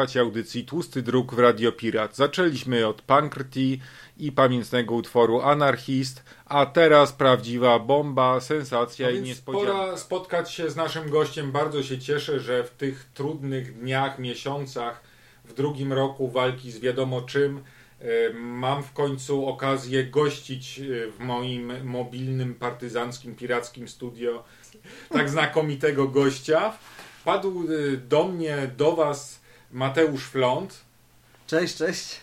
Słuchacie audycji Tłusty Druk w Radio Pirat. Zaczęliśmy od Pankrti i pamiętnego utworu Anarchist, a teraz prawdziwa bomba, sensacja no i niespodzianka. Pora spotkać się z naszym gościem. Bardzo się cieszę, że w tych trudnych dniach, miesiącach, w drugim roku walki z wiadomo czym, e, mam w końcu okazję gościć e, w moim mobilnym, partyzanckim, pirackim studio tak znakomitego gościa. Padł y, do mnie, do Was Mateusz Fląd. Cześć, cześć.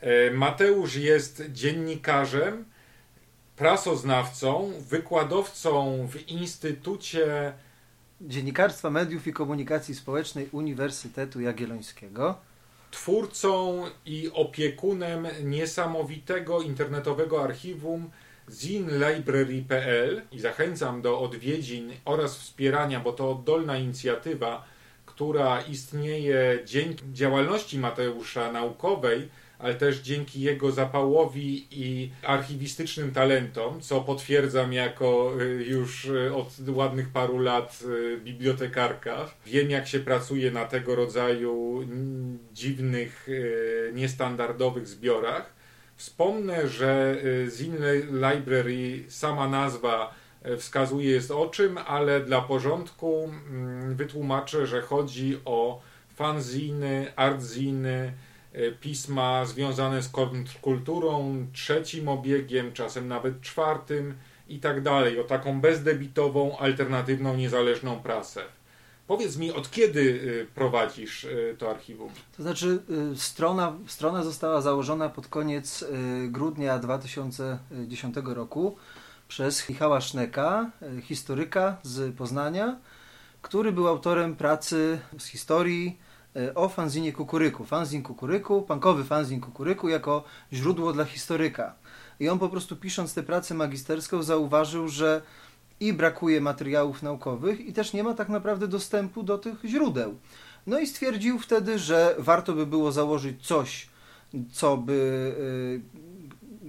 E, Mateusz jest dziennikarzem, prasoznawcą, wykładowcą w Instytucie Dziennikarstwa, Mediów i Komunikacji Społecznej Uniwersytetu Jagiellońskiego. Twórcą i opiekunem niesamowitego internetowego archiwum zinlibrary.pl i zachęcam do odwiedzin oraz wspierania, bo to oddolna inicjatywa, która istnieje dzięki działalności Mateusza naukowej, ale też dzięki jego zapałowi i archiwistycznym talentom, co potwierdzam jako y, już y, od ładnych paru lat y, bibliotekarka. Wiem, jak się pracuje na tego rodzaju dziwnych, niestandardowych zbiorach. Wspomnę, że y, Zin Library, sama nazwa wskazuje jest o czym, ale dla porządku mm, wytłumaczę, że chodzi o fanziny, artziny, y, pisma związane z kontrkulturą, trzecim obiegiem, czasem nawet czwartym i tak dalej, o taką bezdebitową, alternatywną, niezależną prasę. Powiedz mi, od kiedy y, prowadzisz y, to archiwum? To znaczy, strona, strona została założona pod koniec grudnia 2010 roku przez Michała Szneka, historyka z Poznania, który był autorem pracy z historii o fanzinie Kukuryku. Fanzin Kukuryku, pankowy fanzin Kukuryku jako źródło dla historyka. I on po prostu pisząc tę pracę magisterską zauważył, że i brakuje materiałów naukowych i też nie ma tak naprawdę dostępu do tych źródeł. No i stwierdził wtedy, że warto by było założyć coś, co by y,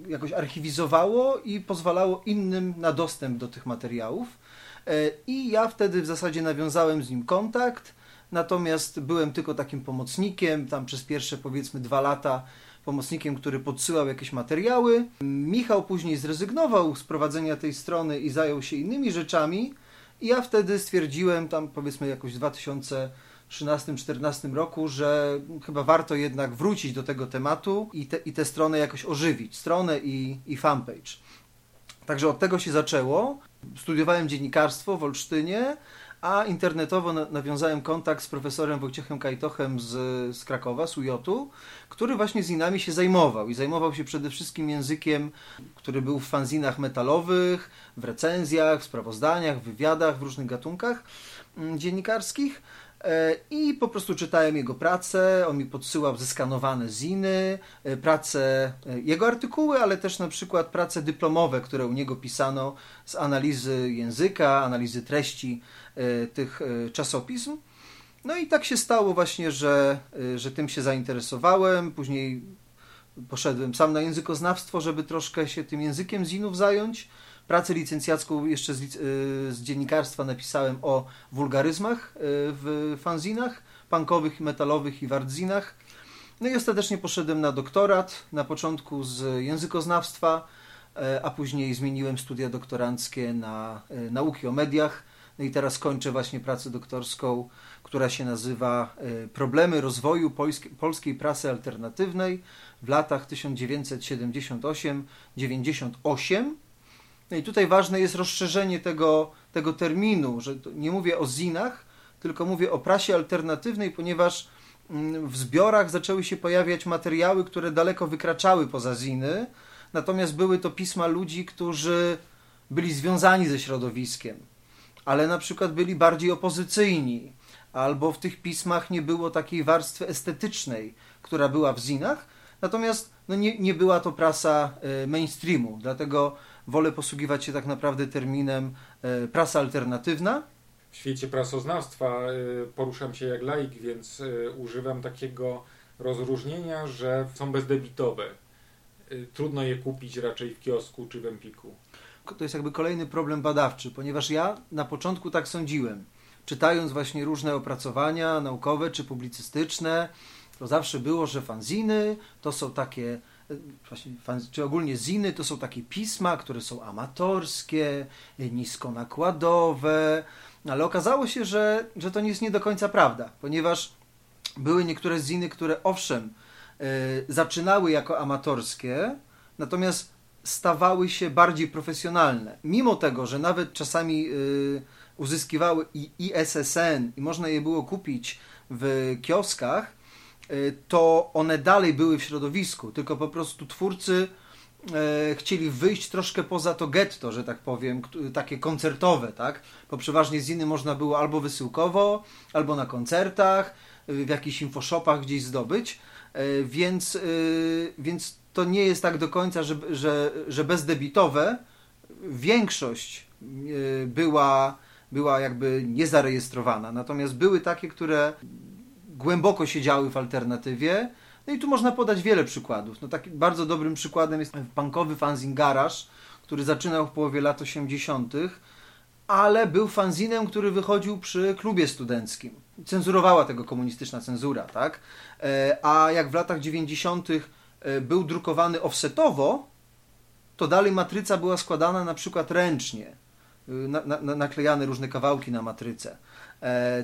jakoś archiwizowało i pozwalało innym na dostęp do tych materiałów. E, I ja wtedy w zasadzie nawiązałem z nim kontakt, natomiast byłem tylko takim pomocnikiem, tam przez pierwsze powiedzmy dwa lata pomocnikiem, który podsyłał jakieś materiały. Michał później zrezygnował z prowadzenia tej strony i zajął się innymi rzeczami. I ja wtedy stwierdziłem, tam powiedzmy jakoś 2000 13-14 roku, że chyba warto jednak wrócić do tego tematu i, te, i tę stronę jakoś ożywić, stronę i, i fanpage. Także od tego się zaczęło. Studiowałem dziennikarstwo w Olsztynie, a internetowo nawiązałem kontakt z profesorem Wojciechem Kajtochem z, z Krakowa, z uj który właśnie z inami się zajmował. I zajmował się przede wszystkim językiem, który był w fanzinach metalowych, w recenzjach, w sprawozdaniach, w wywiadach, w różnych gatunkach mm, dziennikarskich. E, I po prostu czytałem jego pracę, on mi podsyłał zeskanowane ziny, e, prace, e, jego artykuły, ale też na przykład prace dyplomowe, które u niego pisano z analizy języka, analizy treści tych czasopism. No i tak się stało właśnie, że, że tym się zainteresowałem. Później poszedłem sam na językoznawstwo, żeby troszkę się tym językiem zinów zająć. Pracę licencjacką jeszcze z, y, z dziennikarstwa napisałem o wulgaryzmach y, w fanzinach punkowych, metalowych i wardzinach. No i ostatecznie poszedłem na doktorat, na początku z językoznawstwa, y, a później zmieniłem studia doktoranckie na nauki o mediach. No i teraz kończę właśnie pracę doktorską, która się nazywa Problemy rozwoju polskiej prasy alternatywnej w latach 1978-98 no i tutaj ważne jest rozszerzenie tego, tego terminu, że nie mówię o zinach, tylko mówię o prasie alternatywnej, ponieważ mm, w zbiorach zaczęły się pojawiać materiały, które daleko wykraczały poza ziny, natomiast były to pisma ludzi, którzy byli związani ze środowiskiem, ale na przykład byli bardziej opozycyjni, albo w tych pismach nie było takiej warstwy estetycznej, która była w zinach, natomiast no nie, nie była to prasa e, mainstreamu, dlatego wolę posługiwać się tak naprawdę terminem e, prasa alternatywna. W świecie prasoznawstwa e, poruszam się jak laik, więc używam takiego rozróżnienia, że są bezdebitowe. Trudno je kupić raczej w kiosku czy w Empiku. To jest jakby kolejny problem badawczy, ponieważ ja na początku tak sądziłem. czytając właśnie różne opracowania naukowe czy publicystyczne, to zawsze było, że fanziny to są takie właśnie, czy ogólnie ziny to są takie pisma, które są amatorskie, niskonakładowe, ale okazało się, że, że to nie jest nie do końca prawda, ponieważ były niektóre ziny, które owszem, y, zaczynały jako amatorskie, natomiast stawały się bardziej profesjonalne. Mimo tego, że nawet czasami uzyskiwały i ISSN i można je było kupić w kioskach, to one dalej były w środowisku, tylko po prostu twórcy e, chcieli wyjść troszkę poza to getto, że tak powiem, takie koncertowe, tak? Bo przeważnie ziny można było albo wysyłkowo, albo na koncertach, w jakichś infoshopach gdzieś zdobyć, więc, więc to nie jest tak do końca, że, że, że bezdebitowe. Większość była, była jakby niezarejestrowana, natomiast były takie, które głęboko siedziały w alternatywie. No i tu można podać wiele przykładów. No takim bardzo dobrym przykładem jest punkowy fanzin Garage, który zaczynał w połowie lat 80., ale był fanzinem, który wychodził przy klubie studenckim. Cenzurowała tego komunistyczna cenzura, tak? E, a jak w latach 90. E, był drukowany offsetowo, to dalej matryca była składana na przykład ręcznie. E, na, na, naklejane różne kawałki na matrycę,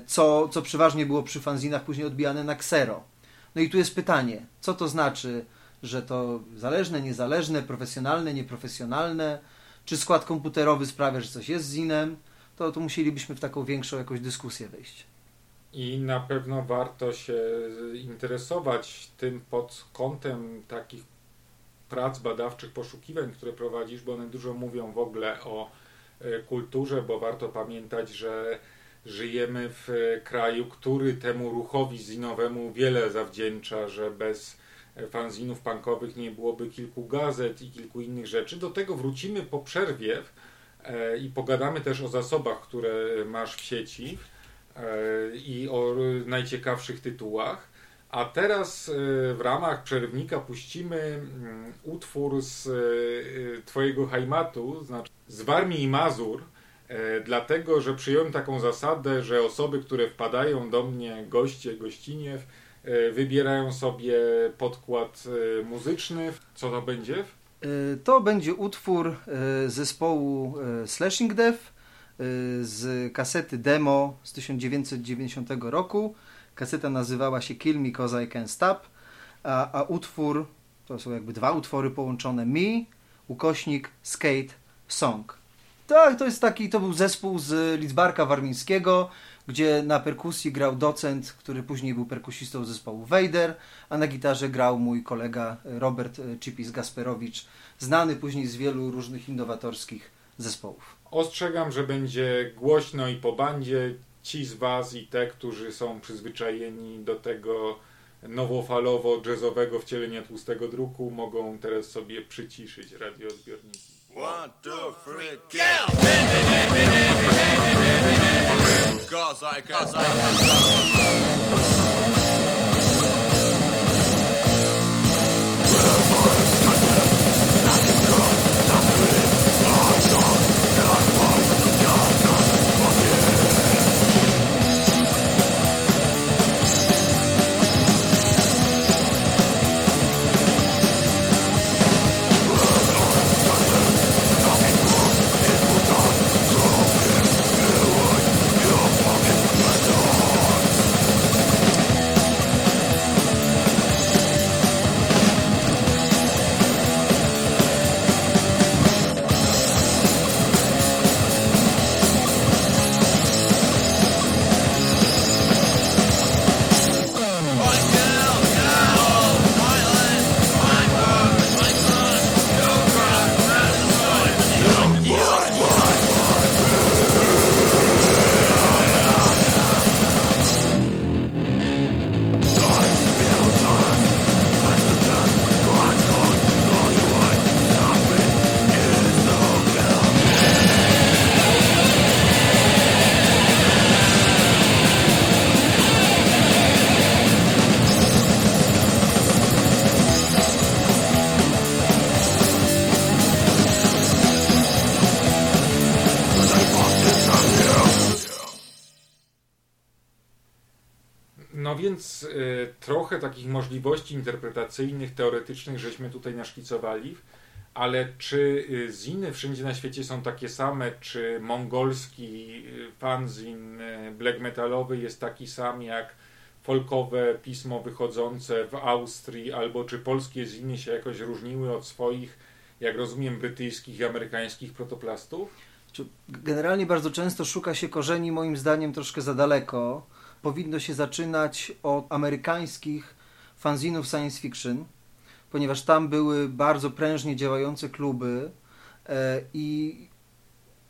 co, co przeważnie było przy fanzinach później odbijane na ksero. No i tu jest pytanie, co to znaczy, że to zależne, niezależne, profesjonalne, nieprofesjonalne, czy skład komputerowy sprawia, że coś jest zinem, to, to musielibyśmy w taką większą jakąś dyskusję wejść. I na pewno warto się interesować tym pod kątem takich prac badawczych, poszukiwań, które prowadzisz, bo one dużo mówią w ogóle o kulturze, bo warto pamiętać, że żyjemy w kraju, który temu ruchowi zinowemu wiele zawdzięcza, że bez fanzinów punkowych nie byłoby kilku gazet i kilku innych rzeczy. Do tego wrócimy po przerwie e, i pogadamy też o zasobach, które masz w sieci e, i o najciekawszych tytułach. A teraz e, w ramach przerwnika puścimy mm, utwór z Twojego Hajmatu, znaczy z Warmii i Mazur, dlatego że przyjąłem taką zasadę, że osoby, które wpadają do mnie, goście, gościnie, E, wybierają sobie podkład muzyczny. Co to będzie? To będzie utwór zespołu Slashing Death z kasety demo z 1990 roku. Kaseta nazywała się Kill Me Cause I Can't Stop, a, a utwór, to są jakby dwa utwory połączone, Me, ukośnik, Skate, Song. Tak, to jest taki, to był zespół z Lidzbarka Warmińskiego, gdzie na perkusji grał docent, który później był perkusistą zespołu Vader, a na gitarze grał mój kolega Robert Chipis Gasperowicz, znany później z wielu różnych innowatorskich zespołów. Ostrzegam, że będzie głośno i po bandzie. Ci z Was i te, którzy są przyzwyczajeni do tego nowofalowo-jazzowego wcielenia tłustego druku, mogą teraz sobie przyciszyć radioodbiorniki. One, two, three, kill! Cause I, cause I, więc y, trochę takich możliwości interpretacyjnych, teoretycznych żeśmy tutaj naszkicowali, ale czy y, ziny wszędzie na świecie są takie same, czy mongolski y, fanzin y, black metalowy jest taki sam jak folkowe pismo wychodzące w Austrii, albo czy polskie ziny się jakoś różniły od swoich, jak rozumiem, brytyjskich i amerykańskich protoplastów? Generalnie bardzo często szuka się korzeni, moim zdaniem, troszkę za daleko. Powinno się zaczynać od amerykańskich fanzinów science fiction, ponieważ tam były bardzo prężnie działające kluby e, i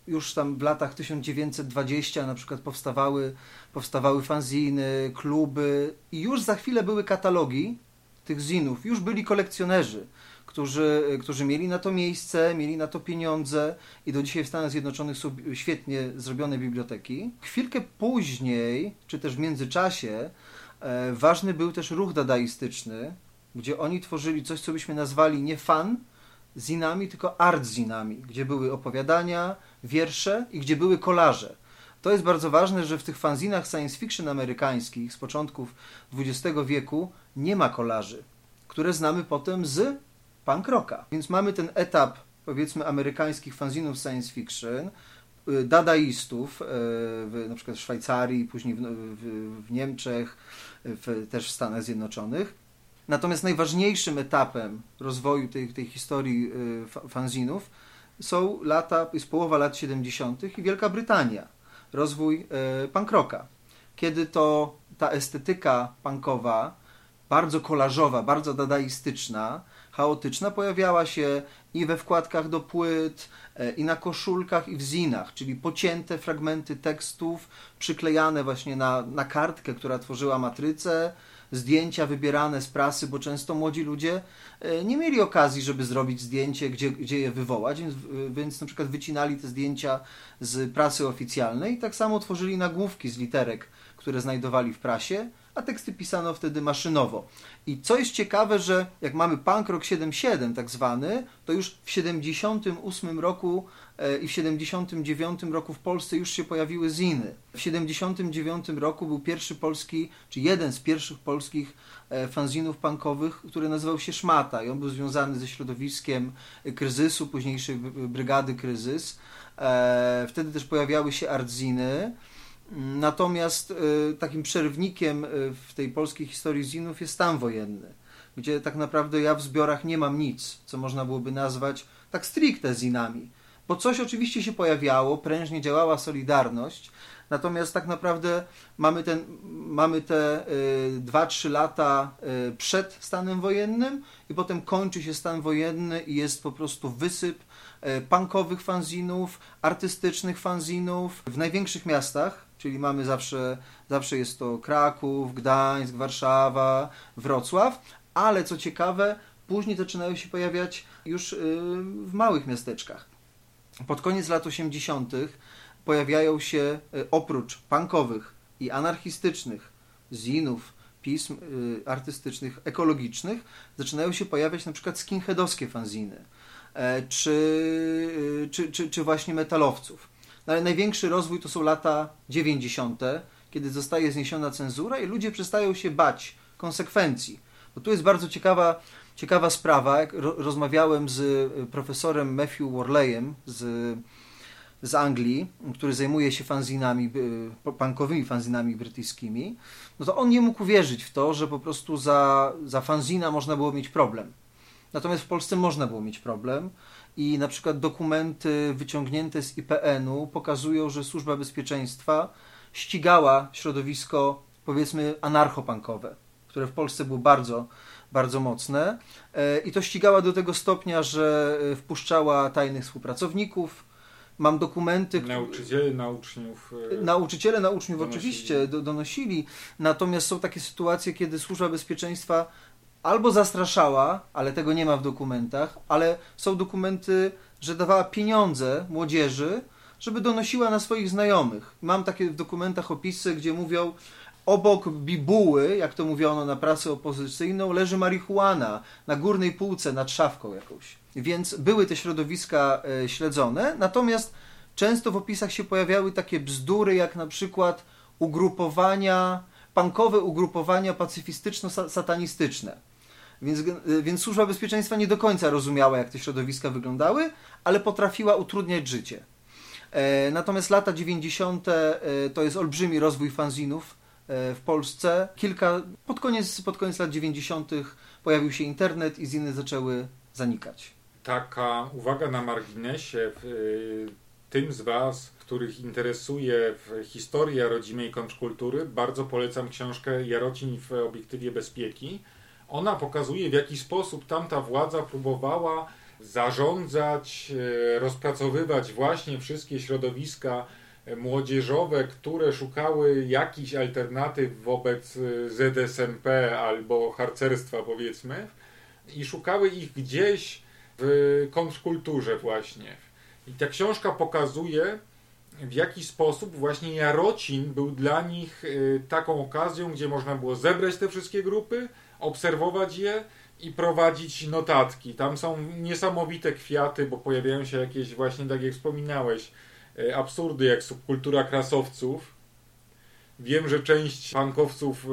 już tam w latach 1920 na przykład powstawały, powstawały fanziny, kluby i już za chwilę były katalogi tych zinów, już byli kolekcjonerzy, którzy, którzy mieli na to miejsce, mieli na to pieniądze i do dzisiaj w Stanach Zjednoczonych są świetnie zrobione biblioteki. Chwilkę później, czy też w międzyczasie, e, ważny był też ruch dadaistyczny, gdzie oni tworzyli coś, co byśmy nazwali nie fan zinami, tylko art zinami, gdzie były opowiadania, wiersze i gdzie były kolaże. To jest bardzo ważne, że w tych fanzinach science fiction amerykańskich z początków XX wieku nie ma kolaży, które znamy potem z punk rocka. Więc mamy ten etap, powiedzmy, amerykańskich fanzinów science fiction, y, dadaistów, y, w, na przykład w Szwajcarii, później w, w, w Niemczech, w, też w Stanach Zjednoczonych. Natomiast najważniejszym etapem rozwoju tej, tej historii y, fanzinów są lata, jest połowa lat 70. i Wielka Brytania, rozwój punk rocka. Kiedy to ta estetyka punkowa, bardzo kolażowa, bardzo dadaistyczna, chaotyczna pojawiała się i we wkładkach do płyt, e, i na koszulkach, i w zinach, czyli pocięte fragmenty tekstów przyklejane właśnie na, na kartkę, która tworzyła matrycę, zdjęcia wybierane z prasy, bo często młodzi ludzie e, nie mieli okazji, żeby zrobić zdjęcie, gdzie, gdzie je wywołać, więc, więc na przykład wycinali te zdjęcia z prasy oficjalnej i tak samo tworzyli nagłówki z literek, które znajdowali w prasie, a teksty pisano wtedy maszynowo. I co jest ciekawe, że jak mamy punk rock 77 tak zwany, to już w 78 roku e, i w 79 roku w Polsce już się pojawiły ziny. W 79 roku był pierwszy polski, czy jeden z pierwszych polskich e, fanzinów punkowych, który nazywał się Szmata i on był związany ze środowiskiem kryzysu, późniejszej brygady kryzys. E, wtedy też pojawiały się artziny. Natomiast y, takim przerwnikiem y, w tej polskiej historii zinów jest stan wojenny, gdzie tak naprawdę ja w zbiorach nie mam nic, co można byłoby nazwać tak stricte zinami. Bo coś oczywiście się pojawiało, prężnie działała Solidarność, natomiast tak naprawdę mamy, ten, mamy te 2-3 y, lata przed stanem wojennym i potem kończy się stan wojenny i jest po prostu wysyp punkowych fanzinów, artystycznych fanzinów w największych miastach, czyli mamy zawsze, zawsze jest to Kraków, Gdańsk, Warszawa, Wrocław, ale co ciekawe, później zaczynają się pojawiać już y, w małych miasteczkach. Pod koniec lat 80. pojawiają się y, oprócz punkowych i anarchistycznych zinów, pism y, artystycznych, ekologicznych, zaczynają się pojawiać na przykład skinheadowskie fanziny, e, czy, czy, czy, czy właśnie metalowców. No ale największy rozwój to są lata 90., kiedy zostaje zniesiona cenzura i ludzie przestają się bać konsekwencji. Bo tu jest bardzo ciekawa, ciekawa sprawa. Rozmawiałem z y, profesorem Matthew Worleyem z, z Anglii, który zajmuje się fanzinami, y, punkowymi fanzinami brytyjskimi, no to on nie mógł uwierzyć w to, że po prostu za, za fanzina można było mieć problem. Natomiast w Polsce można było mieć problem i na przykład dokumenty wyciągnięte z IPN-u pokazują, że Służba Bezpieczeństwa ścigała środowisko powiedzmy anarchopankowe, które w Polsce było bardzo, bardzo mocne e, i to ścigała do tego stopnia, że e, wpuszczała tajnych współpracowników, mam dokumenty. Nauczyciele na uczniów. E, nauczyciele na uczniów donosili. oczywiście donosili, natomiast są takie sytuacje, kiedy służba bezpieczeństwa albo zastraszała, ale tego nie ma w dokumentach, ale są dokumenty, że dawała pieniądze młodzieży, żeby donosiła na swoich znajomych. Mam takie w dokumentach opisy, gdzie mówią, obok bibuły, jak to mówiono na prasę opozycyjną, leży marihuana na górnej półce nad szafką jakąś. Więc były te środowiska e, śledzone, natomiast często w opisach się pojawiały takie bzdury, jak na przykład ugrupowania punkowe ugrupowania pacyfistyczno-satanistyczne. Więc, więc służba bezpieczeństwa nie do końca rozumiała, jak te środowiska wyglądały, ale potrafiła utrudniać życie. E, natomiast lata 90. E, to jest olbrzymi rozwój fanzinów e, w Polsce. Kilka, pod koniec, pod koniec lat 90. pojawił się internet i ziny zaczęły zanikać. Taka uwaga na marginesie. Tym z Was, których interesuje historia rodzimej kontrkultury, bardzo polecam książkę Jarocin w obiektywie bezpieki. Ona pokazuje, w jaki sposób tamta władza próbowała zarządzać, e, rozpracowywać właśnie wszystkie środowiska e, młodzieżowe, które szukały jakichś alternatyw wobec e, ZSMP albo harcerstwa, powiedzmy, i szukały ich gdzieś w kontrkulturze, właśnie. I ta książka pokazuje, w jaki sposób właśnie Jarocin był dla nich taką okazją, gdzie można było zebrać te wszystkie grupy, obserwować je i prowadzić notatki. Tam są niesamowite kwiaty, bo pojawiają się jakieś właśnie, tak jak wspominałeś, e, absurdy jak subkultura krasowców. Wiem, że część pankowców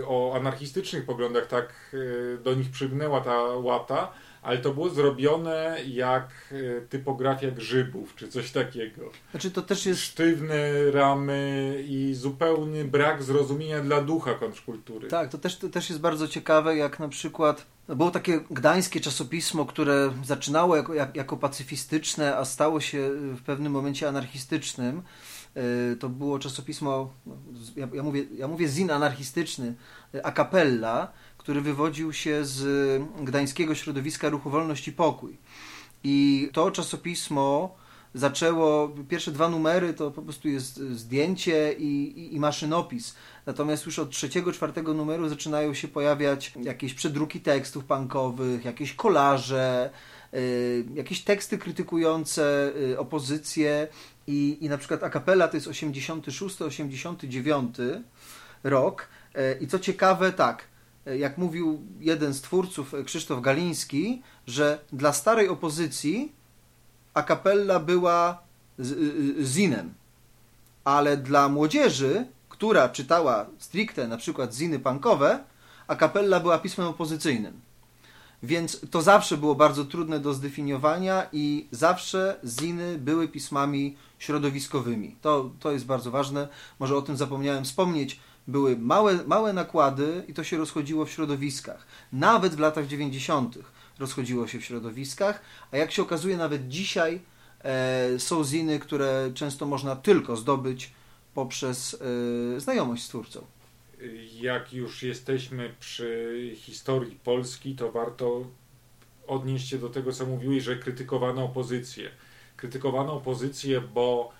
e, o anarchistycznych poglądach tak e, do nich przygnęła ta łata, ale to było zrobione jak e, typografia grzybów, czy coś takiego. Znaczy to też jest... Sztywne ramy i zupełny brak zrozumienia dla ducha kontrkultury. Tak, to też, to też jest bardzo ciekawe, jak na przykład było takie gdańskie czasopismo, które zaczynało jako, jak, jako pacyfistyczne, a stało się w pewnym momencie anarchistycznym. E, to było czasopismo, no, ja, ja, mówię, ja mówię zin anarchistyczny, e, a capella, który wywodził się z gdańskiego środowiska Ruchu Wolność i Pokój. I to czasopismo zaczęło, pierwsze dwa numery to po prostu jest zdjęcie i, i, i, maszynopis. Natomiast już od trzeciego, czwartego numeru zaczynają się pojawiać jakieś przedruki tekstów punkowych, jakieś kolaże, y, jakieś teksty krytykujące y, opozycję i, i na przykład Akapela to jest 86-89 rok. Y, I co ciekawe, tak, jak mówił jeden z twórców, Krzysztof Galiński, że dla starej opozycji akapella była zinem, ale dla młodzieży, która czytała stricte na przykład ziny punkowe, akapella była pismem opozycyjnym. Więc to zawsze było bardzo trudne do zdefiniowania i zawsze ziny były pismami środowiskowymi. To, to jest bardzo ważne. Może o tym zapomniałem wspomnieć były małe, małe nakłady i to się rozchodziło w środowiskach. Nawet w latach 90. rozchodziło się w środowiskach, a jak się okazuje, nawet dzisiaj e, są ziny, które często można tylko zdobyć poprzez e, znajomość z twórcą. Jak już jesteśmy przy historii Polski, to warto odnieść się do tego, co mówiłeś, że krytykowano opozycję. Krytykowano opozycję, bo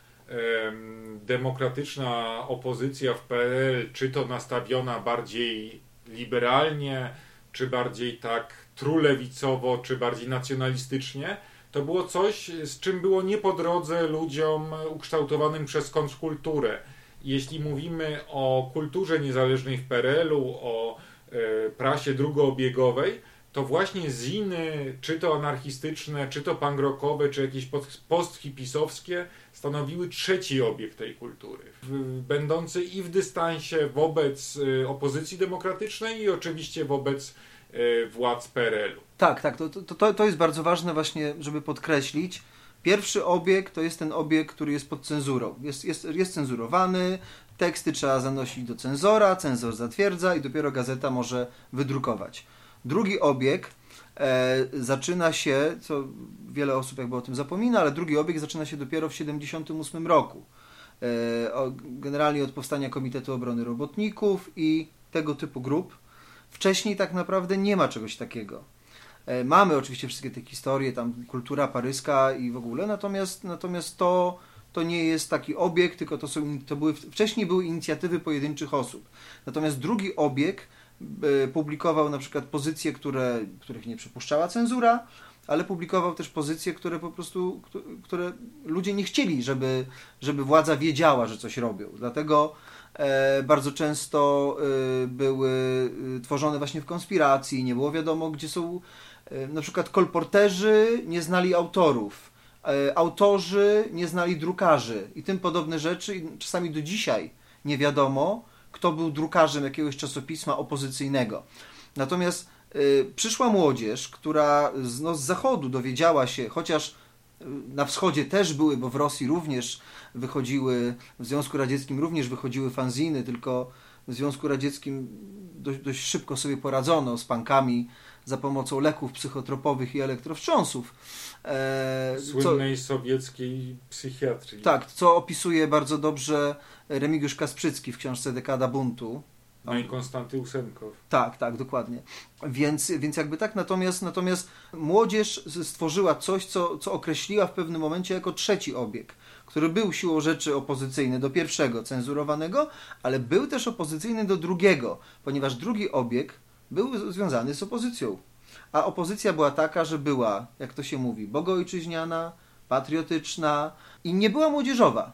demokratyczna opozycja w PRL, czy to nastawiona bardziej liberalnie, czy bardziej tak trulewicowo, czy bardziej nacjonalistycznie, to było coś, z czym było nie po drodze ludziom ukształtowanym przez kontrkulturę. Jeśli mówimy o kulturze niezależnej w PRL-u, o e, prasie drugoobiegowej, to właśnie ziny, czy to anarchistyczne, czy to pangrokowe, czy jakieś posthipisowskie, stanowiły trzeci obiekt tej kultury, będący i w dystansie wobec y, opozycji demokratycznej i oczywiście wobec y, władz PRL-u. Tak, tak, to, to, to jest bardzo ważne właśnie, żeby podkreślić. Pierwszy obiekt to jest ten obiekt, który jest pod cenzurą. Jest, jest, jest cenzurowany, teksty trzeba zanosić do cenzora, cenzor zatwierdza i dopiero gazeta może wydrukować. Drugi obieg e, zaczyna się, co wiele osób jakby o tym zapomina, ale drugi obieg zaczyna się dopiero w 1978 roku. E, o, generalnie od powstania Komitetu Obrony Robotników i tego typu grup. Wcześniej tak naprawdę nie ma czegoś takiego. E, mamy oczywiście wszystkie te historie, tam kultura paryska i w ogóle, natomiast, natomiast to, to nie jest taki obieg, tylko to, są, to były, wcześniej były inicjatywy pojedynczych osób. Natomiast drugi obieg publikował na przykład pozycje, które, których nie przypuszczała cenzura, ale publikował też pozycje, które po prostu, które ludzie nie chcieli, żeby, żeby władza wiedziała, że coś robią. Dlatego e, bardzo często e, były tworzone właśnie w konspiracji, nie było wiadomo, gdzie są na przykład kolporterzy nie znali autorów, autorzy nie znali drukarzy i tym podobne rzeczy. Czasami do dzisiaj nie wiadomo, kto był drukarzem jakiegoś czasopisma opozycyjnego. Natomiast y, przyszła młodzież, która z, no, z zachodu dowiedziała się, chociaż y, na wschodzie też były, bo w Rosji również wychodziły, w Związku Radzieckim również wychodziły fanziny, tylko w Związku Radzieckim dość, dość szybko sobie poradzono z pankami za pomocą leków psychotropowych i elektrowstrząsów. E, Słynnej co, sowieckiej psychiatrii. Tak, co opisuje bardzo dobrze Remigiusz Kasprzycki w książce Dekada Buntu. No i Konstanty Usenkow. Tak, tak, dokładnie. Więc, więc jakby tak, natomiast, natomiast młodzież stworzyła coś, co, co określiła w pewnym momencie jako trzeci obieg, który był siłą rzeczy opozycyjny do pierwszego, cenzurowanego, ale był też opozycyjny do drugiego, ponieważ drugi obieg był związany z opozycją. A opozycja była taka, że była, jak to się mówi, bogojczyźniana, patriotyczna i nie była młodzieżowa.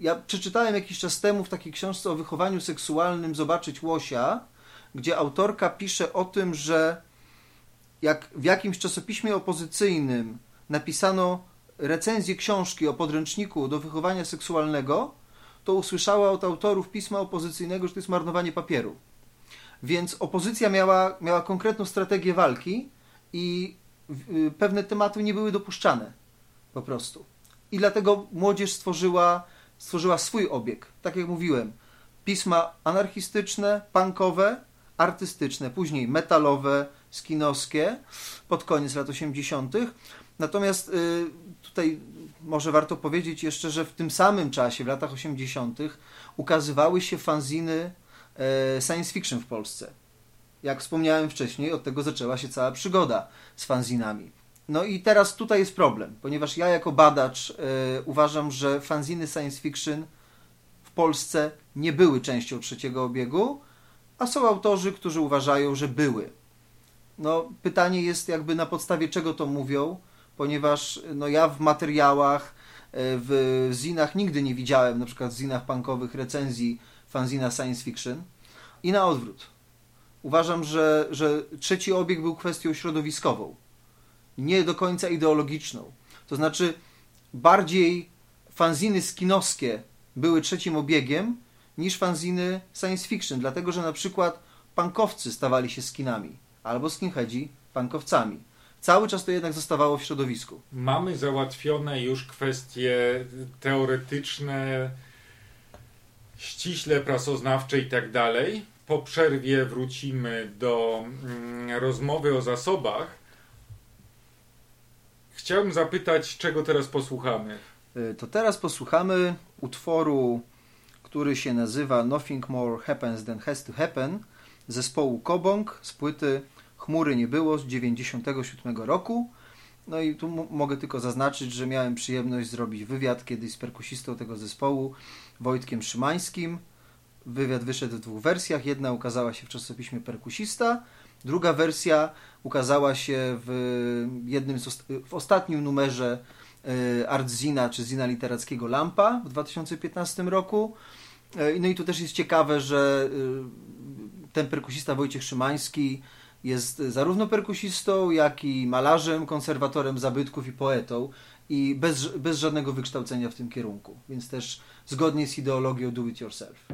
Ja przeczytałem jakiś czas temu w takiej książce o wychowaniu seksualnym Zobaczyć Łosia, gdzie autorka pisze o tym, że jak w jakimś czasopiśmie opozycyjnym napisano recenzję książki o podręczniku do wychowania seksualnego, to usłyszała od autorów pisma opozycyjnego, że to jest marnowanie papieru. Więc opozycja miała, miała konkretną strategię walki i y, pewne tematy nie były dopuszczane po prostu. I dlatego młodzież stworzyła, stworzyła swój obieg. Tak jak mówiłem, pisma anarchistyczne, punkowe, artystyczne, później metalowe, skinowskie pod koniec lat 80. Natomiast y, tutaj może warto powiedzieć jeszcze, że w tym samym czasie, w latach 80., ukazywały się fanziny E, science fiction w Polsce. Jak wspomniałem wcześniej, od tego zaczęła się cała przygoda z fanzinami. No i teraz tutaj jest problem, ponieważ ja jako badacz y, uważam, że fanziny science fiction w Polsce nie były częścią trzeciego obiegu, a są autorzy, którzy uważają, że były. No, pytanie jest jakby na podstawie czego to mówią, ponieważ no, ja w materiałach, e, w zinach nigdy nie widziałem, na przykład w zinach punkowych recenzji fanzina science fiction i na odwrót. Uważam, że, że trzeci obieg był kwestią środowiskową, nie do końca ideologiczną. To znaczy, bardziej fanziny skinowskie były trzecim obiegiem niż fanziny science fiction, dlatego że na przykład pankowcy stawali się skinami, albo skinheadzi pankowcami. Cały czas to jednak zostawało w środowisku. Mamy załatwione już kwestie teoretyczne, ściśle prasoznawcze i tak dalej. Po przerwie wrócimy do mm, rozmowy o zasobach. Chciałbym zapytać, czego teraz posłuchamy? Y, to teraz posłuchamy utworu, który się nazywa Nothing More Happens Than Has to Happen zespołu Kobong z płyty Chmury nie było z 97 roku. No i tu mogę tylko zaznaczyć, że miałem przyjemność zrobić wywiad kiedyś z perkusistą tego zespołu, Wojtkiem Szymańskim. Wywiad wyszedł w dwóch wersjach. Jedna ukazała się w czasopiśmie Perkusista, druga wersja ukazała się w jednym w ostatnim numerze e, Artzina czy Zina Literackiego Lampa w 2015 roku. E, no i tu też jest ciekawe, że e, ten perkusista Wojciech Szymański jest zarówno perkusistą, jak i malarzem, konserwatorem zabytków i poetą i bez, bez żadnego wykształcenia w tym kierunku, więc też zgodnie z ideologią do it yourself.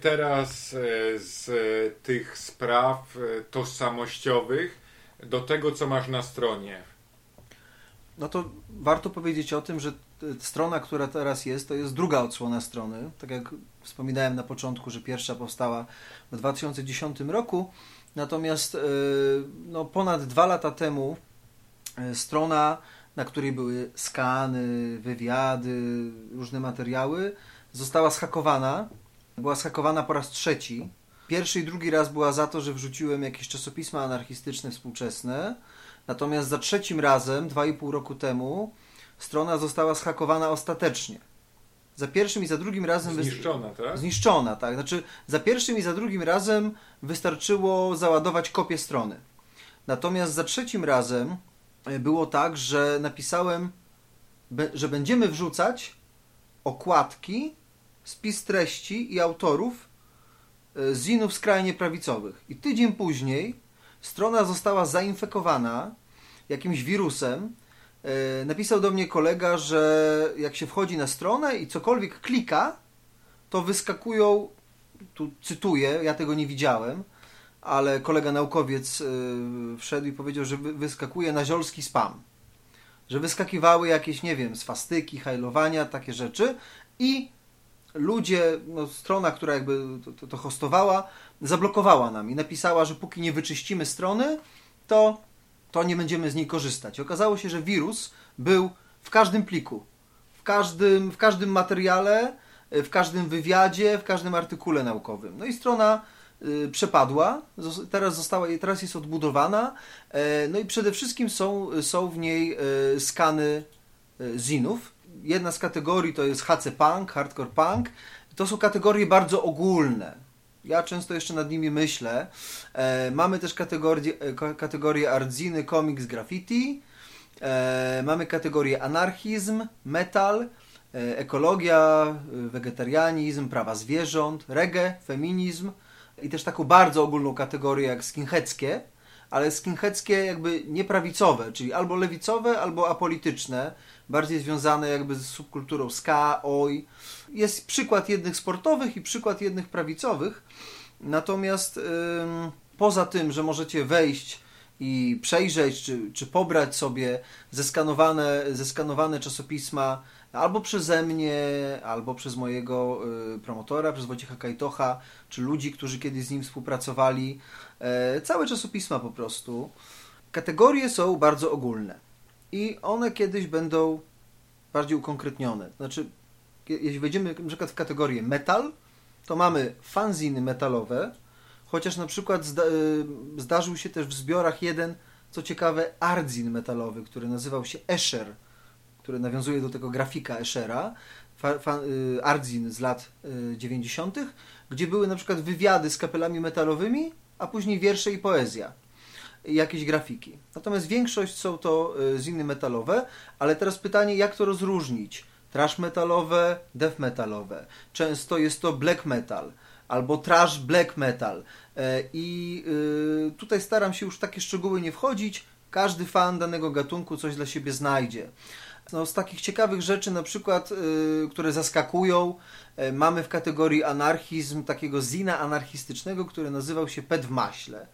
Teraz e, z tych spraw e, tożsamościowych do tego, co masz na stronie. No to warto powiedzieć o tym, że strona, która teraz jest, to jest druga odsłona strony. Tak jak wspominałem na początku, że pierwsza powstała w 2010 roku. Natomiast e, no, ponad dwa lata temu strona, na której były skany, wywiady, różne materiały, została schakowana była schakowana po raz trzeci. Pierwszy i drugi raz była za to, że wrzuciłem jakieś czasopisma anarchistyczne współczesne. Natomiast za trzecim razem, dwa i pół roku temu, strona została schakowana ostatecznie. Za pierwszym i za drugim razem. Zniszczona, tak? Zniszczona, tak. Znaczy, za pierwszym i za drugim razem wystarczyło załadować kopię strony. Natomiast za trzecim razem e, było tak, że napisałem, że będziemy wrzucać okładki spis treści i autorów e, zinów skrajnie prawicowych. I tydzień później strona została zainfekowana jakimś wirusem. E, napisał do mnie kolega, że jak się wchodzi na stronę i cokolwiek klika, to wyskakują, tu cytuję, ja tego nie widziałem, ale kolega naukowiec e, wszedł i powiedział, że wyskakuje naziolski spam. Że wyskakiwały jakieś, nie wiem, swastyki, hajlowania, takie rzeczy i ludzie, no, strona, która jakby to, to, to hostowała, zablokowała nam i napisała, że póki nie wyczyścimy strony, to, to nie będziemy z niej korzystać. Okazało się, że wirus był w każdym pliku, w każdym, w każdym materiale, w każdym wywiadzie, w każdym artykule naukowym. No i strona y, przepadła, teraz, została, teraz jest odbudowana, y, no i przede wszystkim są, są w niej y, skany y, zinów, jedna z kategorii to jest HC Punk, Hardcore Punk. To są kategorie bardzo ogólne. Ja często jeszcze nad nimi myślę. E, mamy też kategorię, e, kategorię ardziny, comics, graffiti. E, mamy kategorię anarchizm, metal, e, ekologia, wegetarianizm, prawa zwierząt, reggae, feminizm i też taką bardzo ogólną kategorię jak skinheadzkie, ale skinheadzkie jakby nieprawicowe, czyli albo lewicowe, albo apolityczne, bardziej związane jakby z subkulturą ska, oj. Jest przykład jednych sportowych i przykład jednych prawicowych. Natomiast ym, poza tym, że możecie wejść i przejrzeć, czy, czy pobrać sobie zeskanowane, zeskanowane czasopisma albo przeze mnie, albo przez mojego y, promotora, przez Wojciecha Kajtocha, czy ludzi, którzy kiedyś z nim współpracowali. E, całe czasopisma po prostu. Kategorie są bardzo ogólne i one kiedyś będą bardziej ukonkretnione. Znaczy, jeśli wejdziemy na przykład w kategorię metal, to mamy fanziny metalowe, chociaż na przykład zda y, zdarzył się też w zbiorach jeden, co ciekawe, ardzin metalowy, który nazywał się Escher, który nawiązuje do tego grafika Eschera, y, ardzin z lat 90., y, gdzie były na przykład wywiady z kapelami metalowymi, a później wiersze i poezja jakieś grafiki. Natomiast większość są to y, ziny metalowe, ale teraz pytanie, jak to rozróżnić? Trash metalowe, death metalowe. Często jest to black metal albo trash black metal. E, I y, tutaj staram się już w takie szczegóły nie wchodzić. Każdy fan danego gatunku coś dla siebie znajdzie. No, z takich ciekawych rzeczy, na przykład, y, które zaskakują, e, mamy w kategorii anarchizm takiego zina anarchistycznego, który nazywał się Pet w maśle.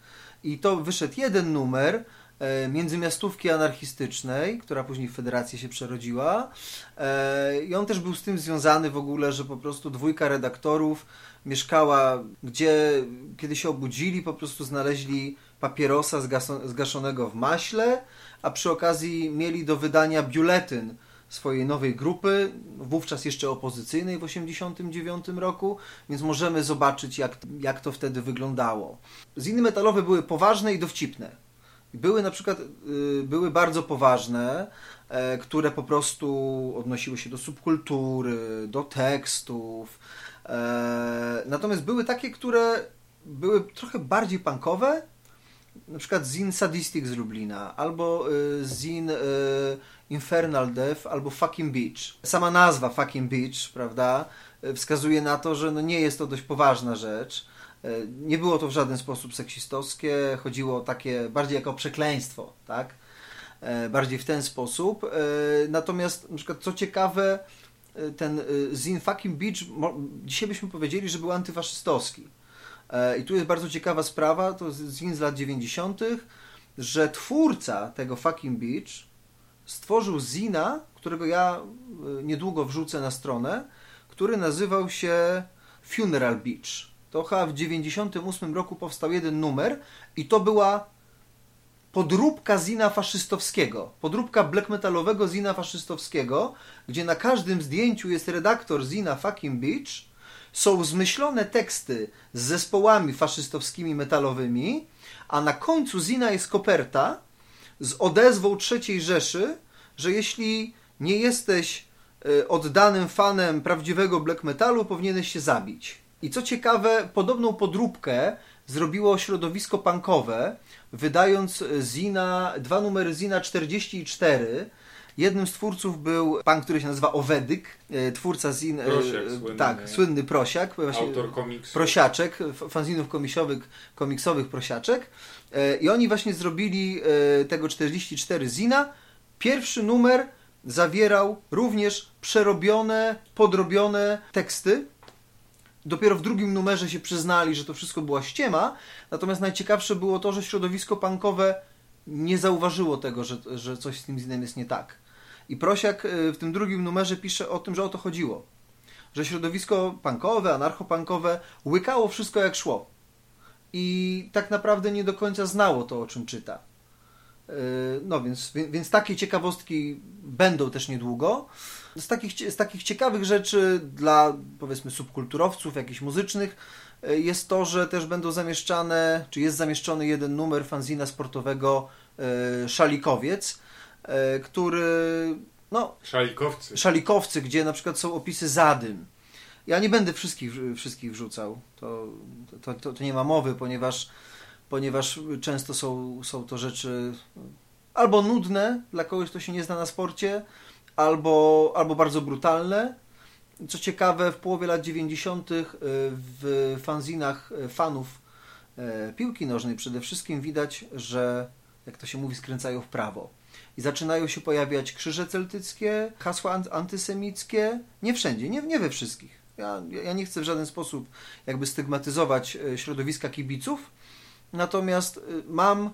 I to wyszedł jeden numer e, międzymiastówki anarchistycznej, która później w federację się przerodziła. E, I on też był z tym związany w ogóle, że po prostu dwójka redaktorów mieszkała, gdzie kiedy się obudzili, po prostu znaleźli papierosa zgaszonego w maśle, a przy okazji mieli do wydania biuletyn swojej nowej grupy, wówczas jeszcze opozycyjnej w 1989 roku, więc możemy zobaczyć, jak, jak to wtedy wyglądało. Ziny metalowe były poważne i dowcipne. Były na przykład y, były bardzo poważne, e, które po prostu odnosiły się do subkultury, do tekstów. E, natomiast były takie, które były trochę bardziej punkowe, na przykład Zin Sadistic z Lublina, albo y, Zin y, Infernal Death, albo Fucking Beach. Sama nazwa Fucking Beach, prawda, y, wskazuje na to, że no nie jest to dość poważna rzecz. Y, nie było to w żaden sposób seksistowskie, chodziło o takie bardziej jako przekleństwo, tak? Y, bardziej w ten sposób. Natomiast, na przykład, co ciekawe, ten zin Fucking Beach, dzisiaj byśmy powiedzieli, że był antyfaszystowski. I tu jest bardzo ciekawa sprawa, to zin z lat 90., że twórca tego Fucking Beach stworzył zina, którego ja niedługo wrzucę na stronę, który nazywał się Funeral Beach. To chyba w 98 roku powstał jeden numer i to była podróbka zina faszystowskiego, podróbka black metalowego zina faszystowskiego, gdzie na każdym zdjęciu jest redaktor zina Fucking Beach, są zmyślone teksty z zespołami faszystowskimi metalowymi, a na końcu zina jest koperta z odezwą III Rzeszy, że jeśli nie jesteś e, oddanym fanem prawdziwego black metalu, powinieneś się zabić. I co ciekawe, podobną podróbkę zrobiło środowisko punkowe, wydając Zina, dwa numery Zina 44. Jednym z twórców był pan, który się nazywa Owedyk, e, twórca Zin. E, prosiak, słynny, tak, słynny prosiak. Autor komiksu. Prosiaczek, fanzinów komiksowych, komiksowych prosiaczek. E, I oni właśnie zrobili tego 44 Zina. Pierwszy numer zawierał również przerobione, podrobione teksty Dopiero w drugim numerze się przyznali, że to wszystko była ściema. Natomiast najciekawsze było to, że środowisko punkowe nie zauważyło tego, że, że coś z tym zinem jest nie tak. I Prosiak y, w tym drugim numerze pisze o tym, że o to chodziło. Że środowisko punkowe, anarchopunkowe łykało wszystko jak szło. I tak naprawdę nie do końca znało to, o czym czyta. Y, no więc, więc takie ciekawostki będą też niedługo. Z takich, z takich ciekawych rzeczy dla powiedzmy subkulturowców, jakichś muzycznych e, jest to, że też będą zamieszczane, czy jest zamieszczony jeden numer fanzina sportowego e, Szalikowiec, e, który no, Szalikowcy. Szalikowcy, gdzie na przykład są opisy zadym. Ja nie będę wszystkich, wszystkich wrzucał. To, to, to, to nie ma mowy, ponieważ, ponieważ często są, są to rzeczy albo nudne dla kogoś, kto się nie zna na sporcie, albo, albo bardzo brutalne. Co ciekawe, w połowie lat 90. E, w fanzinach fanów e, piłki nożnej przede wszystkim widać, że jak to się mówi, skręcają w prawo. I zaczynają się pojawiać krzyże celtyckie, hasła antysemickie. Nie wszędzie, nie, nie we wszystkich. Ja, ja nie chcę w żaden sposób jakby stygmatyzować środowiska kibiców, natomiast mam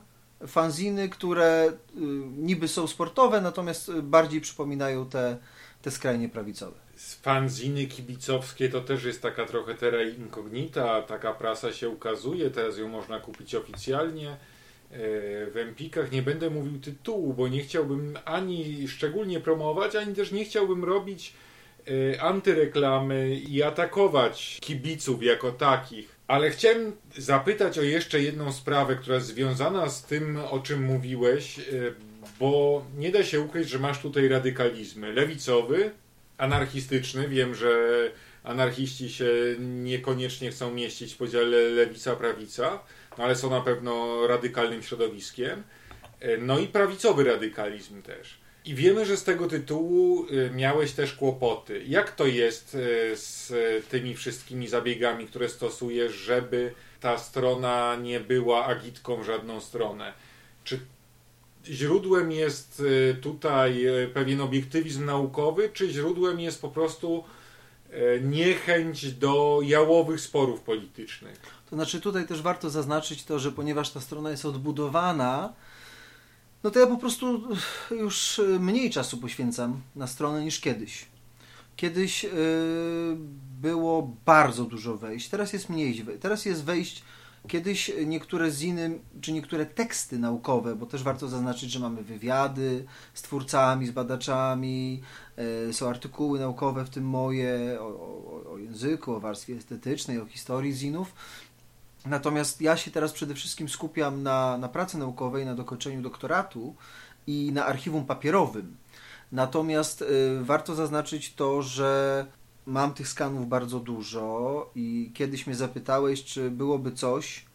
fanziny, które y, niby są sportowe, natomiast bardziej przypominają te, te skrajnie prawicowe. Fanziny kibicowskie to też jest taka trochę terra incognita, taka prasa się ukazuje, teraz ją można kupić oficjalnie e, w Empikach. Nie będę mówił tytułu, bo nie chciałbym ani szczególnie promować, ani też nie chciałbym robić e, antyreklamy i atakować kibiców jako takich. Ale chciałem zapytać o jeszcze jedną sprawę, która jest związana z tym, o czym mówiłeś, e, bo nie da się ukryć, że masz tutaj radykalizmy. Lewicowy, anarchistyczny. Wiem, że anarchiści się niekoniecznie chcą mieścić w podziale lewica-prawica, no ale są na pewno radykalnym środowiskiem. E, no i prawicowy radykalizm też. I wiemy, że z tego tytułu y, miałeś też kłopoty. Jak to jest y, z tymi wszystkimi zabiegami, które stosujesz, żeby ta strona nie była agitką w żadną stronę? Czy źródłem jest y, tutaj pewien obiektywizm naukowy, czy źródłem jest po prostu niechęć do jałowych sporów politycznych? To znaczy, tutaj też warto zaznaczyć to, że ponieważ ta strona jest odbudowana, no to ja po prostu już mniej czasu poświęcam na stronę niż kiedyś. Kiedyś yy, było bardzo dużo wejść, teraz jest mniej. Teraz jest wejść. Kiedyś niektóre ziny, czy niektóre teksty naukowe, bo też warto zaznaczyć, że mamy wywiady z twórcami, z badaczami, yy, są artykuły naukowe, w tym moje, o, o, o języku, o warstwie estetycznej, o historii zinów. Natomiast ja się teraz przede wszystkim skupiam na, na pracy naukowej, na dokończeniu doktoratu i na archiwum papierowym. Natomiast y, warto zaznaczyć to, że mam tych skanów bardzo dużo i kiedyś mnie zapytałeś, czy byłoby coś,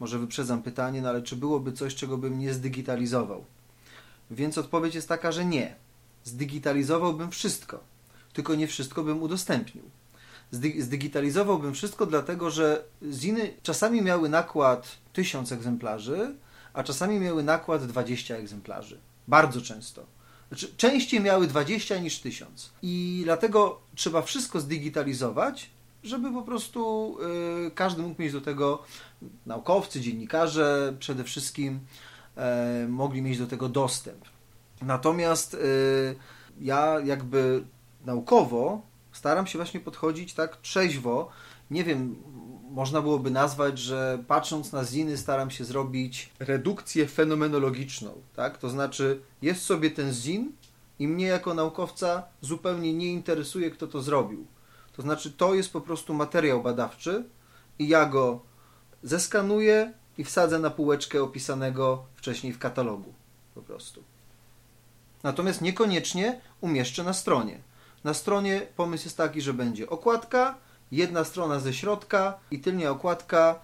może wyprzedzam pytanie, no ale czy byłoby coś, czego bym nie zdigitalizował? Więc odpowiedź jest taka, że nie. Zdigitalizowałbym wszystko, tylko nie wszystko bym udostępnił zdigitalizowałbym wszystko, dlatego że ziny czasami miały nakład 1000 egzemplarzy, a czasami miały nakład 20 egzemplarzy. Bardzo często. Znaczy, częściej miały 20 niż 1000. I dlatego trzeba wszystko zdigitalizować, żeby po prostu y, każdy mógł mieć do tego, naukowcy, dziennikarze przede wszystkim, y, mogli mieć do tego dostęp. Natomiast y, ja jakby naukowo staram się właśnie podchodzić tak trzeźwo. Nie wiem, można byłoby nazwać, że patrząc na ziny staram się zrobić redukcję fenomenologiczną, tak? To znaczy jest sobie ten zin i mnie jako naukowca zupełnie nie interesuje, kto to zrobił. To znaczy to jest po prostu materiał badawczy i ja go zeskanuję i wsadzę na półeczkę opisanego wcześniej w katalogu po prostu. Natomiast niekoniecznie umieszczę na stronie. Na stronie pomysł jest taki, że będzie okładka, jedna strona ze środka i tylnia okładka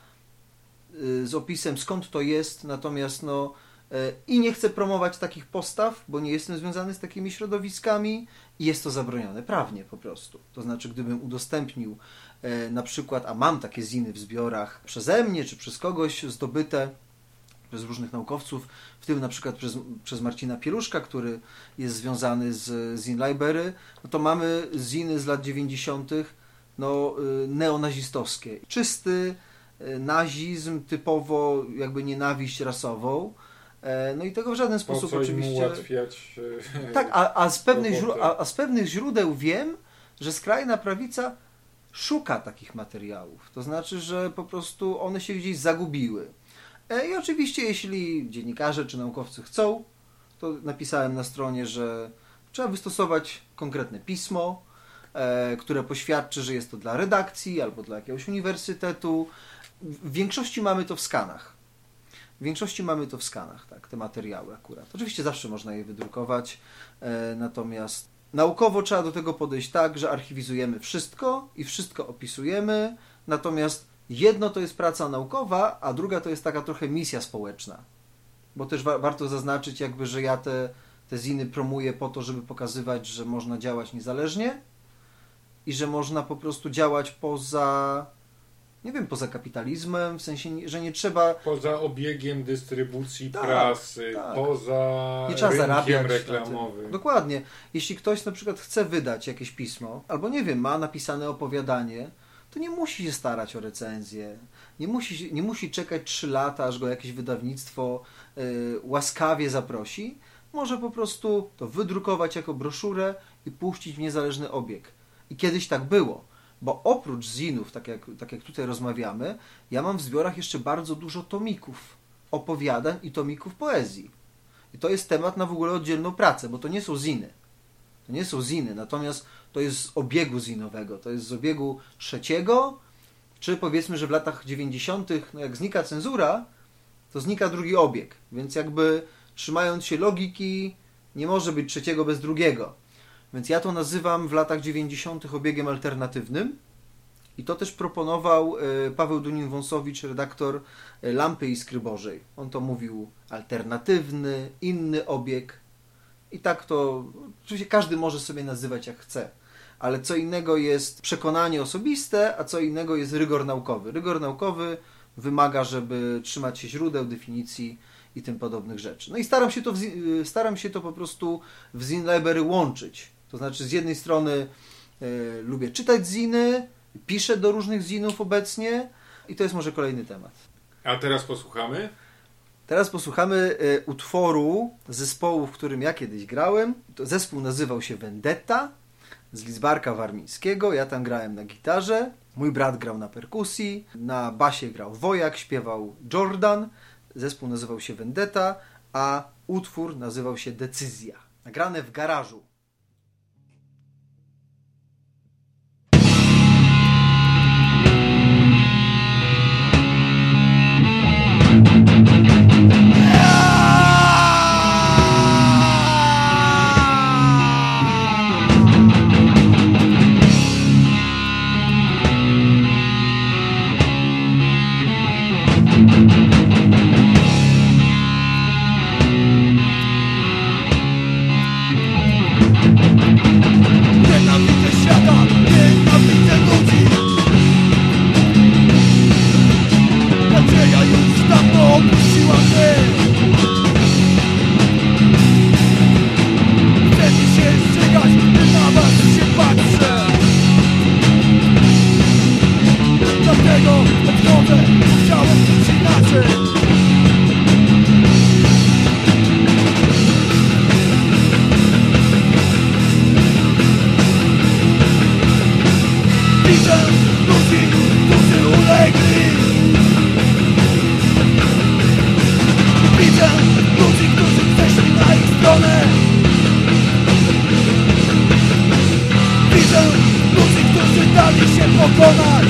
y, z opisem skąd to jest, natomiast no y, i nie chcę promować takich postaw, bo nie jestem związany z takimi środowiskami i jest to zabronione prawnie po prostu. To znaczy, gdybym udostępnił y, na przykład, a mam takie ziny w zbiorach przeze mnie czy przez kogoś zdobyte przez różnych naukowców, w tym na przykład przez, przez Marcina Pieluszka, który jest związany z Zin Library, no to mamy ziny z lat 90. no, y, neonazistowskie. Czysty y, nazizm, typowo jakby nienawiść rasową. E, no i tego w żaden sposób oczywiście. ułatwiać. e, Tak, a, a, z pewnych źródeł, a, a z pewnych źródeł wiem, że skrajna prawica szuka takich materiałów. To znaczy, że po prostu one się gdzieś zagubiły. E, I oczywiście, jeśli dziennikarze czy naukowcy chcą, to napisałem na stronie, że trzeba wystosować konkretne pismo, e, które poświadczy, że jest to dla redakcji albo dla jakiegoś uniwersytetu. W większości mamy to w skanach. W większości mamy to w skanach, tak, te materiały akurat. Oczywiście zawsze można je wydrukować, e, natomiast naukowo trzeba do tego podejść tak, że archiwizujemy wszystko i wszystko opisujemy, natomiast jedno to jest praca naukowa, a druga to jest taka trochę misja społeczna. Bo też wa- warto zaznaczyć jakby, że ja te, te ziny promuję po to, żeby pokazywać, że można działać niezależnie i że można po prostu działać poza, nie wiem, poza kapitalizmem, w sensie, że nie trzeba Poza obiegiem dystrybucji Tak, prasy, tak. poza Nie trzeba zarabiać reklamowym. Dokładnie. Jeśli ktoś na przykład chce wydać jakieś pismo, albo nie wiem, ma napisane opowiadanie, to nie musi się starać o recenzję. Nie musi, nie musi czekać 3 lata, aż go jakieś wydawnictwo y, łaskawie zaprosi. Może po prostu to wydrukować jako broszurę i puścić w niezależny obieg. I kiedyś tak było. Bo oprócz zinów, tak jak, tak jak tutaj rozmawiamy, ja mam w zbiorach jeszcze bardzo dużo tomików opowiadań i tomików poezji. I to jest temat na w ogóle oddzielną pracę, bo to nie są ziny. To nie są ziny, natomiast to jest z obiegu zinowego. To jest z obiegu trzeciego, czy powiedzmy, że w latach 90., no jak znika cenzura, to znika drugi obieg. Więc jakby trzymając się logiki, nie może być trzeciego bez drugiego. Więc ja to nazywam w latach 90. obiegiem alternatywnym. I to też proponował e, Paweł Dunin-Wąsowicz, redaktor e, Lampy Iskry Bożej. On to mówił alternatywny, inny obieg. I tak to, oczywiście każdy może sobie nazywać jak chce, ale co innego jest przekonanie osobiste, a co innego jest rygor naukowy. Rygor naukowy wymaga, żeby trzymać się źródeł, definicji i tym podobnych rzeczy. No i staram się to, zi- staram się to po prostu w Zin Library łączyć. To znaczy z jednej strony e, lubię czytać ziny, piszę do różnych zinów obecnie i to jest może kolejny temat. A teraz posłuchamy. Teraz posłuchamy e, utworu zespołu, w którym ja kiedyś grałem. To zespół nazywał się Vendetta z Lidzbarka Warmińskiego. Ja tam grałem na gitarze. Mój brat grał na perkusji. Na basie grał Wojak, śpiewał Jordan. Zespół nazywał się Vendetta, a utwór nazywał się Decyzja. Nagrane w garażu. Się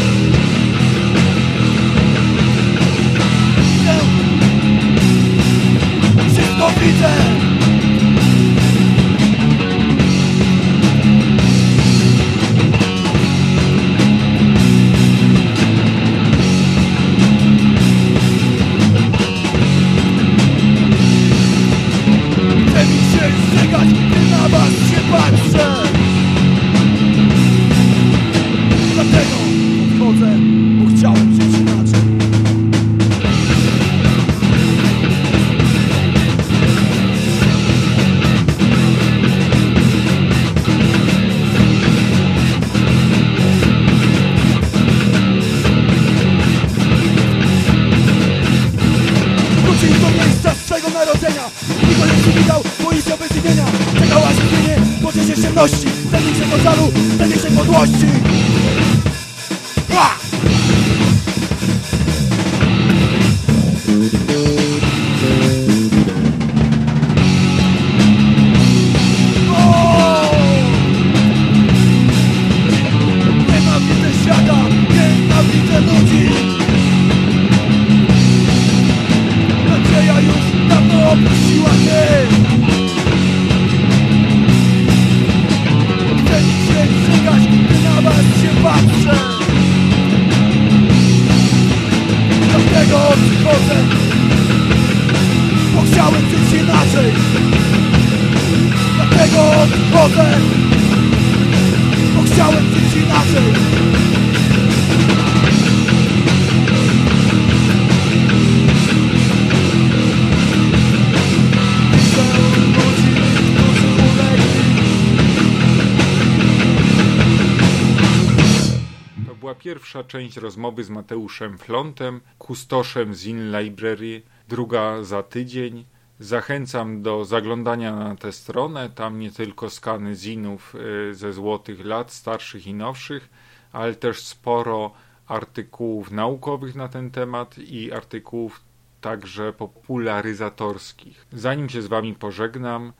pierwsza część rozmowy z Mateuszem Flontem, kustoszem z In Library, druga za tydzień. Zachęcam do zaglądania na tę stronę. Tam nie tylko skany zinów y, ze złotych lat, starszych i nowszych, ale też sporo artykułów naukowych na ten temat i artykułów także popularyzatorskich. Zanim się z Wami pożegnam,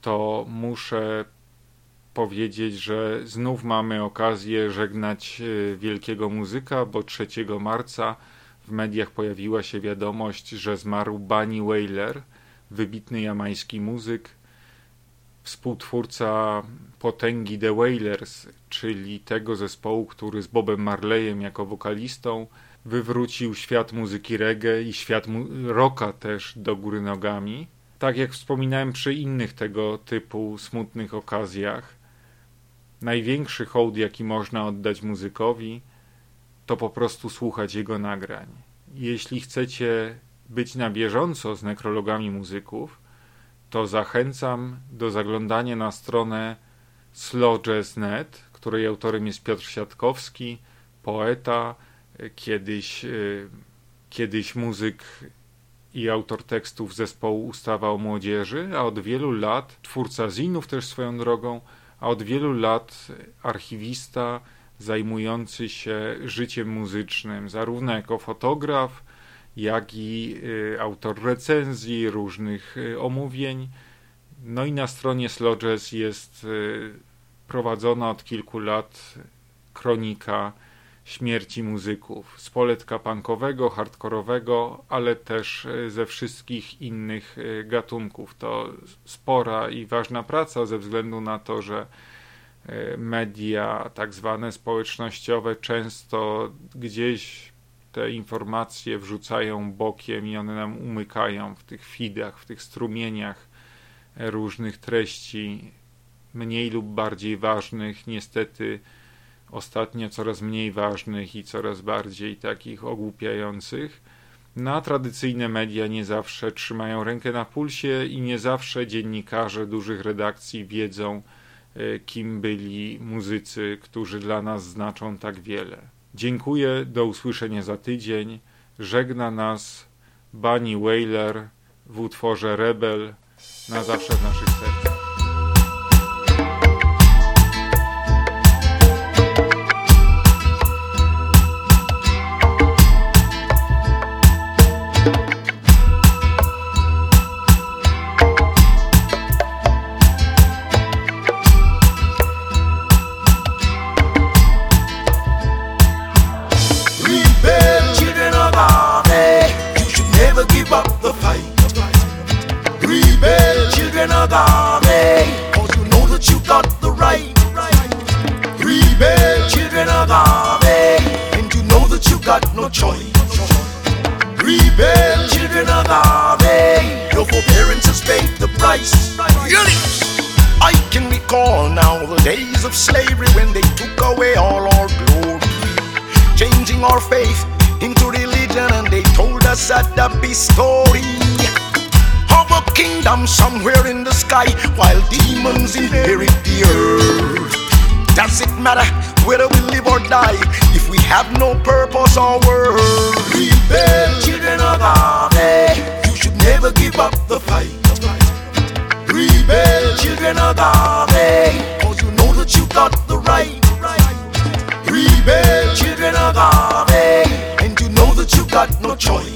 to muszę powiedzieć, że znów mamy okazję żegnać e, wielkiego muzyka, bo 3 marca w mediach pojawiła się wiadomość, że zmarł Bunny Wailer, wybitny jamański muzyk, współtwórca potęgi The Wailers, czyli tego zespołu, który z Bobem Marleyem jako wokalistą wywrócił świat muzyki reggae i świat rocka też do góry nogami. Tak jak wspominałem przy innych tego typu smutnych okazjach, największy hołd, jaki można oddać muzykowi, to po prostu słuchać jego nagrań. Jeśli chcecie być na bieżąco z nekrologami muzyków, to zachęcam do zaglądania na stronę slowjazz.net, której autorem jest Piotr Siatkowski, poeta, kiedyś, e, kiedyś muzyk i autor tekstów zespołu Ustawa o Młodzieży, a od wielu lat twórca zinów też swoją drogą, a od wielu lat archiwista zajmujący się życiem muzycznym, zarówno jako fotograf, jak i y, autor recenzji, różnych y, omówień. No i na stronie Slodges jest y, prowadzona od kilku lat kronika śmierci muzyków z poletka punkowego, hardkorowego, ale też y, ze wszystkich innych y, gatunków. To spora i ważna praca ze względu na to, że y, media tak zwane społecznościowe często gdzieś te informacje wrzucają bokiem i one nam umykają w tych feedach, w tych strumieniach e, różnych treści mniej lub bardziej ważnych, niestety ostatnio coraz mniej ważnych i coraz bardziej takich ogłupiających. Na tradycyjne media nie zawsze trzymają rękę na pulsie i nie zawsze dziennikarze dużych redakcji wiedzą, e, kim byli muzycy, którzy dla nas znaczą tak wiele. Dziękuję, do usłyszenia za tydzień. Żegna nas Bunny Wailer w utworze Rebel na zawsze w naszych sercach. Got no choice. Rebel, children of Army, your forbearance has paid the price. I can recall now the days of slavery when they took away all our glory. Changing our faith into religion and they told us that the story. Of a kingdom somewhere in the sky while demons inherit the earth. Does it matter whether we live or die. If we have no purpose or worth rebel children of Army you should never give up the fight. Rebel children of Army cause you know that you got the right. Rebel, children of Army, and you know that you got no choice.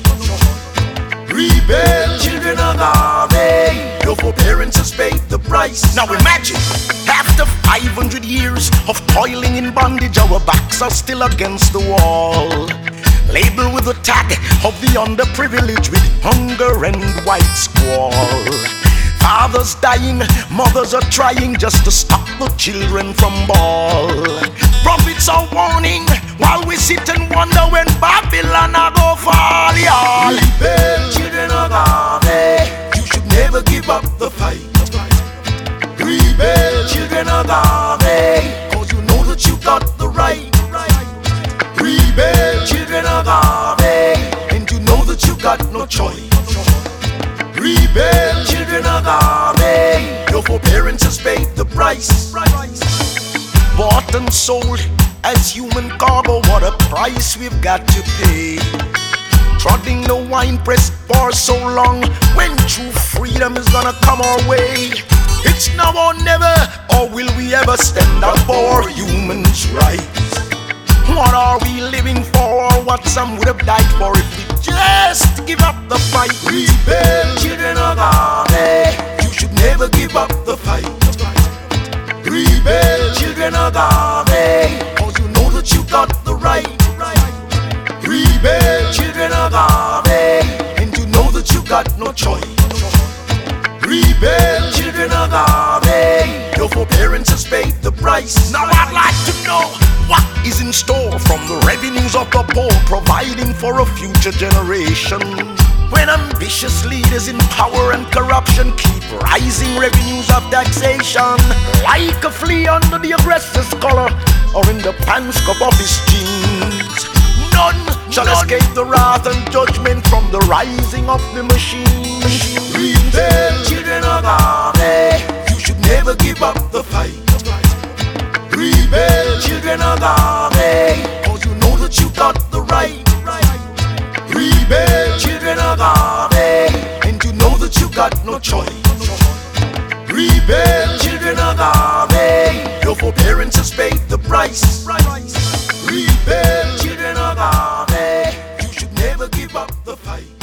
Rebel, children of Army, your forbearance has paid the price. Now imagine, after 500 years of toiling in bondage, our backs are still against the wall. Labeled with the tag of the underprivileged with hunger and white squall. Fathers dying, mothers are trying just to stop the children from ball. Prophets are warning while we sit and wonder when Babylon a go fall. Y'all. Rebel, children of you should never give up the fight. Rebel, children of Army, cause you know that you got the right. Rebel, children of Army, and you know that you got no choice. Rebel, children of Army, your forbearance has paid the price. Bought and sold as human cargo, what a price we've got to pay. Trotting the wine press for so long, when true freedom is gonna come our way. It's now or never, or will we ever stand up for human rights? What are we living for? What some would have died for if we just give up the fight? Rebel, children of Army, you should never give up the fight. Rebel, children of Army, cause you know that you got the right. Got no choice. Rebel, children of Army, your forbearance has paid the price. Now I'd like to know what is in store from the revenues of the poor, providing for a future generation. When ambitious leaders in power and corruption keep rising revenues of taxation, like a flea under the aggressor's collar or in the pants of his jeans. None shall escape the wrath and judgment from the rising of the machine. Rebel, children of Army, you should never give up the fight. Rebel, children of Army, cause you know that you got the right. Rebel, children of Army, and you know that you got no choice. Rebel, children of Army, your forbearance has paid the price. Rebel, you should never give up the fight.